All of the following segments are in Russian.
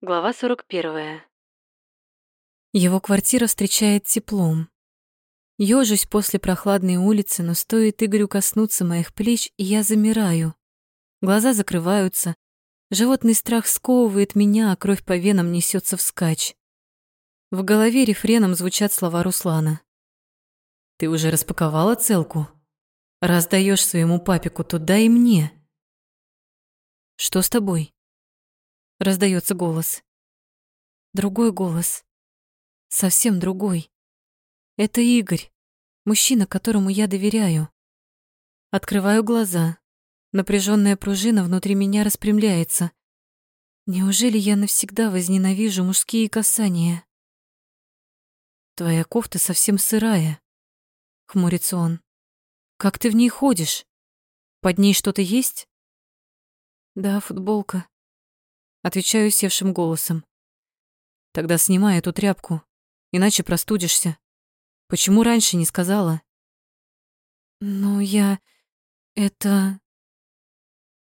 Глава 41. Его квартира встречает теплом. Ёжусь после прохладной улицы, но стоит Игорю коснуться моих плеч, и я замираю. Глаза закрываются. Животный страх сковывает меня, а кровь по венам несется вскачь. В голове рефреном звучат слова Руслана. «Ты уже распаковала целку? Раз даёшь своему папику, то дай мне». «Что с тобой?» Раздается голос. Другой голос. Совсем другой. Это Игорь, мужчина, которому я доверяю. Открываю глаза. Напряженная пружина внутри меня распрямляется. Неужели я навсегда возненавижу мужские касания? Твоя кофта совсем сырая, хмурится он. Как ты в ней ходишь? Под ней что-то есть? Да, футболка. Отвечаю севшим голосом. Тогда снимай эту тряпку, иначе простудишься. Почему раньше не сказала? Ну, я... это...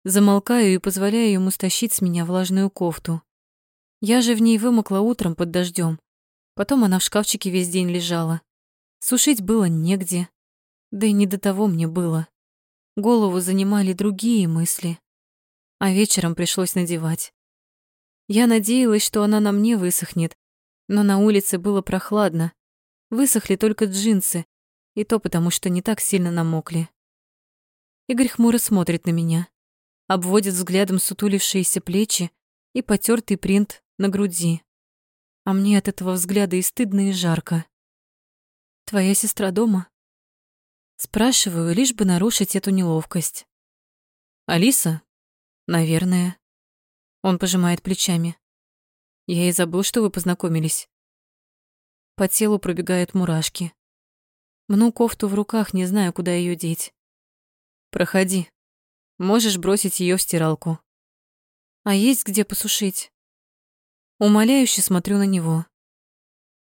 Замолкаю и позволяю ему стащить с меня влажную кофту. Я же в ней вымокла утром под дождем. Потом она в шкафчике весь день лежала. Сушить было негде. Да и не до того мне было. Голову занимали другие мысли. А вечером пришлось надевать. Я надеялась, что она на мне высохнет, но на улице было прохладно. Высохли только джинсы, и то потому, что не так сильно намокли. Игорь хмуро смотрит на меня, обводит взглядом сутулившиеся плечи и потертый принт на груди. А мне от этого взгляда и стыдно, и жарко. «Твоя сестра дома?» Спрашиваю, лишь бы нарушить эту неловкость. «Алиса?» «Наверное». Он пожимает плечами. Я и забыл, что вы познакомились. По телу пробегают мурашки. Мну кофту в руках, не знаю, куда ее деть. Проходи. Можешь бросить ее в стиралку. А есть где посушить? Умоляюще смотрю на него.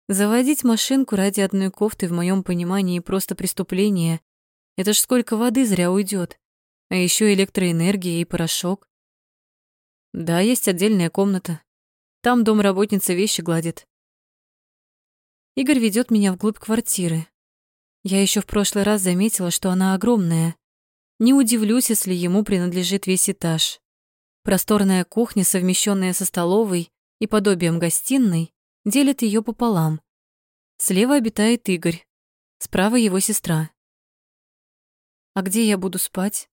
Заводить машинку ради одной кофты в моем понимании просто преступление. Это ж сколько воды зря уйдет. А еще электроэнергия и порошок. Да, есть отдельная комната. Там домработница вещи гладит. Игорь ведет меня вглубь квартиры. Я еще в прошлый раз заметила, что она огромная. Не удивлюсь, если ему принадлежит весь этаж. Просторная кухня, совмещенная со столовой и подобием гостиной, делит ее пополам. Слева обитает Игорь, справа его сестра. А где я буду спать?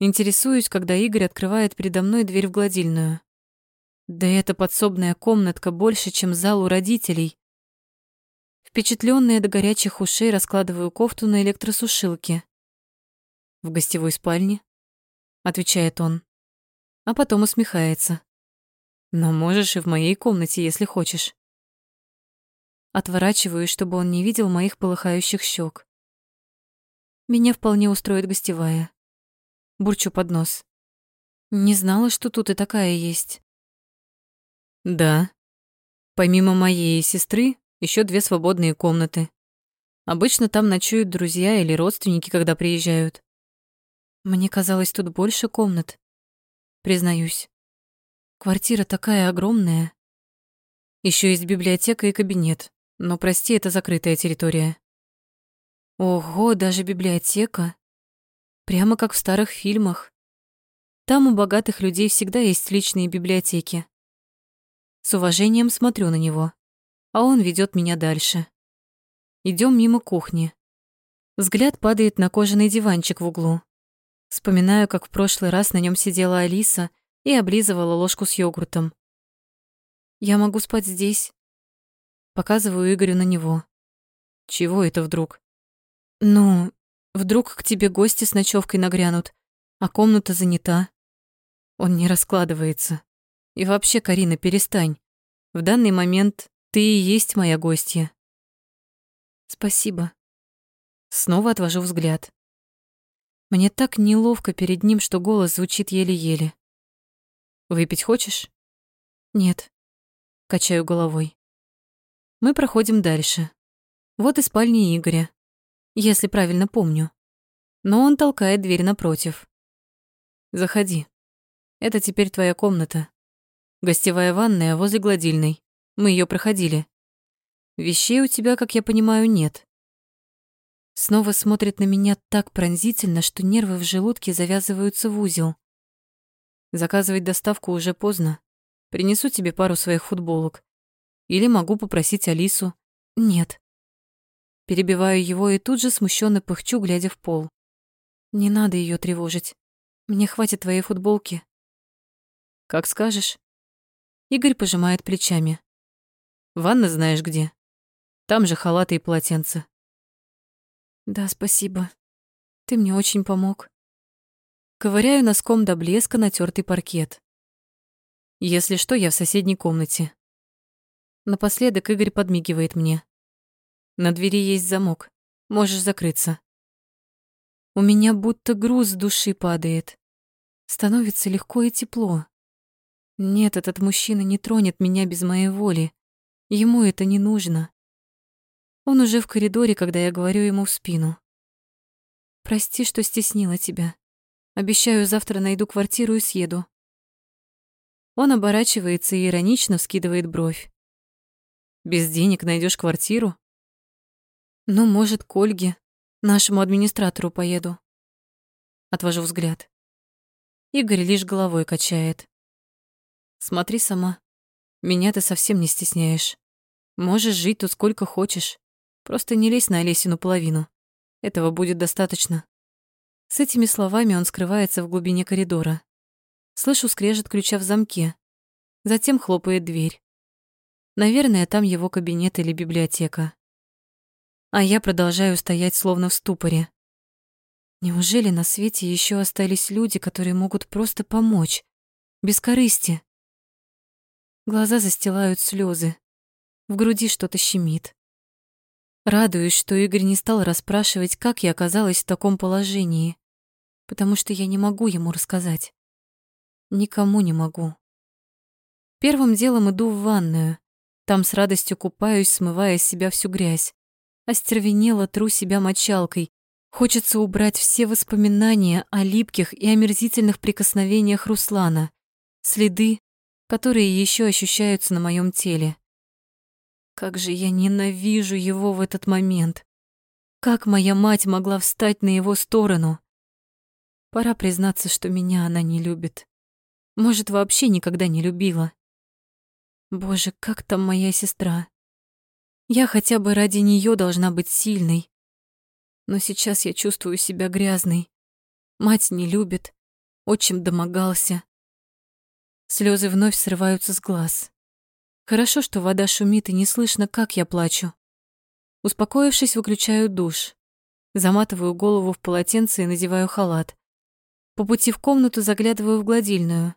Интересуюсь, когда Игорь открывает передо мной дверь в гладильную. Да эта подсобная комнатка больше, чем зал у родителей. Впечатлённая до горячих ушей раскладываю кофту на электросушилке. «В гостевой спальне?» — отвечает он. А потом усмехается. «Но можешь и в моей комнате, если хочешь». Отворачиваюсь, чтобы он не видел моих полыхающих щек. Меня вполне устроит гостевая бурчу под нос. Не знала, что тут и такая есть. Да. Помимо моей сестры, еще две свободные комнаты. Обычно там ночуют друзья или родственники, когда приезжают. Мне казалось, тут больше комнат. Признаюсь. Квартира такая огромная. Еще есть библиотека и кабинет, но, прости, это закрытая территория. Ого, даже библиотека. Прямо как в старых фильмах. Там у богатых людей всегда есть личные библиотеки. С уважением смотрю на него, а он ведет меня дальше. Идем мимо кухни. Взгляд падает на кожаный диванчик в углу. Вспоминаю, как в прошлый раз на нем сидела Алиса и облизывала ложку с йогуртом. «Я могу спать здесь?» Показываю Игорю на него. «Чего это вдруг?» «Ну, Вдруг к тебе гости с ночевкой нагрянут, а комната занята. Он не раскладывается. И вообще, Карина, перестань. В данный момент ты и есть моя гостья. Спасибо. Снова отвожу взгляд. Мне так неловко перед ним, что голос звучит еле-еле. Выпить хочешь? Нет. Качаю головой. Мы проходим дальше. Вот и спальня Игоря если правильно помню. Но он толкает дверь напротив. «Заходи. Это теперь твоя комната. Гостевая ванная возле гладильной. Мы ее проходили. Вещей у тебя, как я понимаю, нет. Снова смотрит на меня так пронзительно, что нервы в желудке завязываются в узел. Заказывать доставку уже поздно. Принесу тебе пару своих футболок. Или могу попросить Алису. Нет. Перебиваю его и тут же смущенно пыхчу, глядя в пол. Не надо ее тревожить. Мне хватит твоей футболки. Как скажешь. Игорь пожимает плечами. Ванна знаешь где? Там же халаты и полотенца. Да, спасибо. Ты мне очень помог. Ковыряю носком до блеска натертый паркет. Если что, я в соседней комнате. Напоследок Игорь подмигивает мне. На двери есть замок. Можешь закрыться. У меня будто груз с души падает. Становится легко и тепло. Нет, этот мужчина не тронет меня без моей воли. Ему это не нужно. Он уже в коридоре, когда я говорю ему в спину. Прости, что стеснила тебя. Обещаю, завтра найду квартиру и съеду. Он оборачивается и иронично вскидывает бровь. Без денег найдешь квартиру? Ну, может, к Ольге, нашему администратору поеду. Отвожу взгляд. Игорь лишь головой качает. Смотри сама. Меня ты совсем не стесняешь. Можешь жить тут сколько хочешь. Просто не лезь на Олесину половину. Этого будет достаточно. С этими словами он скрывается в глубине коридора. Слышу скрежет ключа в замке. Затем хлопает дверь. Наверное, там его кабинет или библиотека. А я продолжаю стоять словно в ступоре. Неужели на свете еще остались люди, которые могут просто помочь? Без корысти. Глаза застилают слезы. В груди что-то щемит. Радуюсь, что Игорь не стал расспрашивать, как я оказалась в таком положении, потому что я не могу ему рассказать. Никому не могу. Первым делом иду в ванную. Там с радостью купаюсь, смывая с себя всю грязь. Остервенело тру себя мочалкой. Хочется убрать все воспоминания о липких и омерзительных прикосновениях Руслана, следы, которые еще ощущаются на моем теле. Как же я ненавижу его в этот момент. Как моя мать могла встать на его сторону? Пора признаться, что меня она не любит. Может, вообще никогда не любила. Боже, как там моя сестра? Я хотя бы ради нее должна быть сильной. Но сейчас я чувствую себя грязной. Мать не любит, отчим домогался. Слезы вновь срываются с глаз. Хорошо, что вода шумит и не слышно, как я плачу. Успокоившись, выключаю душ. Заматываю голову в полотенце и надеваю халат. По пути в комнату заглядываю в гладильную.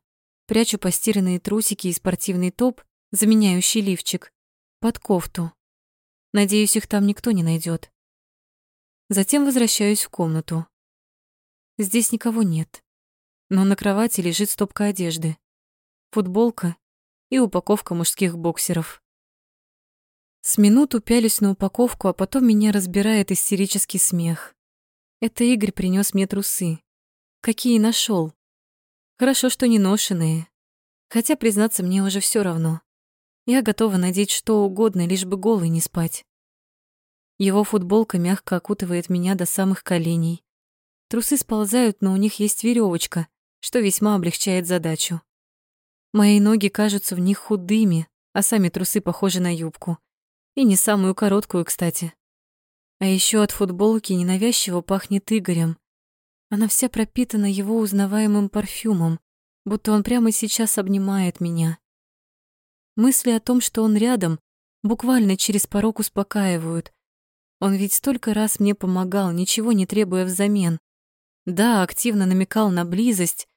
Прячу постиранные трусики и спортивный топ, заменяющий лифчик, под кофту. Надеюсь, их там никто не найдет. Затем возвращаюсь в комнату. Здесь никого нет. Но на кровати лежит стопка одежды. Футболка и упаковка мужских боксеров. С минуту пялюсь на упаковку, а потом меня разбирает истерический смех. Это Игорь принес мне трусы. Какие нашел. Хорошо, что не ношеные. Хотя, признаться, мне уже все равно. Я готова надеть что угодно, лишь бы голой не спать. Его футболка мягко окутывает меня до самых коленей. Трусы сползают, но у них есть веревочка, что весьма облегчает задачу. Мои ноги кажутся в них худыми, а сами трусы похожи на юбку. И не самую короткую, кстати. А еще от футболки ненавязчиво пахнет Игорем. Она вся пропитана его узнаваемым парфюмом, будто он прямо сейчас обнимает меня. Мысли о том, что он рядом, буквально через порог успокаивают. Он ведь столько раз мне помогал, ничего не требуя взамен. Да, активно намекал на близость,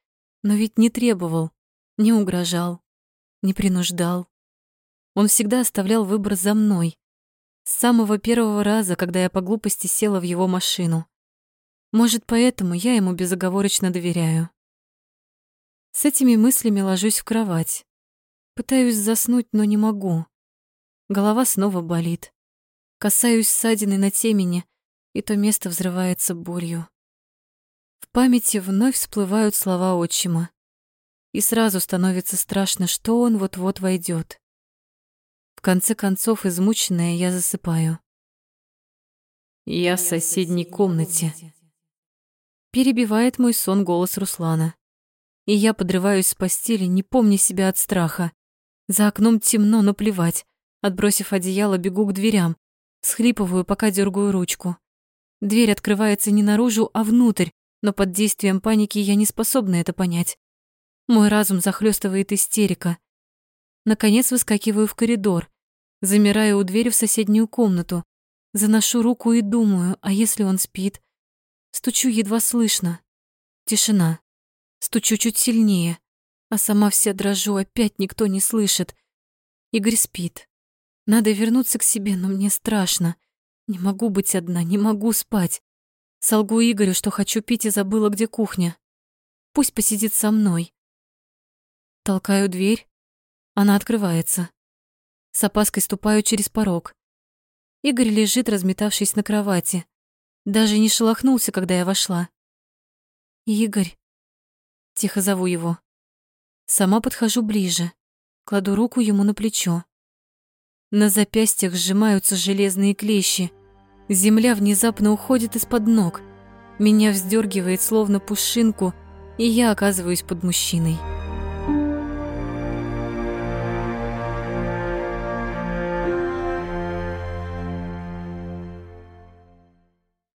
но ведь не требовал не угрожал, не принуждал. Он всегда оставлял выбор за мной. С самого первого раза, когда я по глупости села в его машину. Может, поэтому я ему безоговорочно доверяю. С этими мыслями ложусь в кровать. Пытаюсь заснуть, но не могу. Голова снова болит. Касаюсь ссадины на темени, и то место взрывается болью. В памяти вновь всплывают слова отчима. и сразу становится страшно, что он вот-вот войдет. В конце концов, измученная, я засыпаю. «Я в соседней комнате», — перебивает мой сон голос Руслана. И я подрываюсь с постели, не помня себя от страха. За окном темно, но плевать. Отбросив одеяло, бегу к дверям. Схлипываю, пока дергаю ручку. Дверь открывается не наружу, а внутрь, но под действием паники я не способна это понять. Мой разум захлестывает истерика. Наконец выскакиваю в коридор, замираю у двери в соседнюю комнату, заношу руку и думаю, а если он спит? Стучу едва слышно. Тишина. Стучу чуть сильнее, а сама вся дрожу, опять никто не слышит. Игорь спит. Надо вернуться к себе, но мне страшно. Не могу быть одна, не могу спать. Солгу Игорю, что хочу пить и забыла, где кухня. Пусть посидит со мной. Толкаю дверь. Она открывается. С опаской ступаю через порог. Игорь лежит, разметавшись на кровати. Даже не шелохнулся, когда я вошла. «Игорь!» Тихо зову его. Сама подхожу ближе. Кладу руку ему на плечо. На запястьях сжимаются железные клещи. Земля внезапно уходит из-под ног. Меня вздергивает словно пушинку, и я оказываюсь под мужчиной.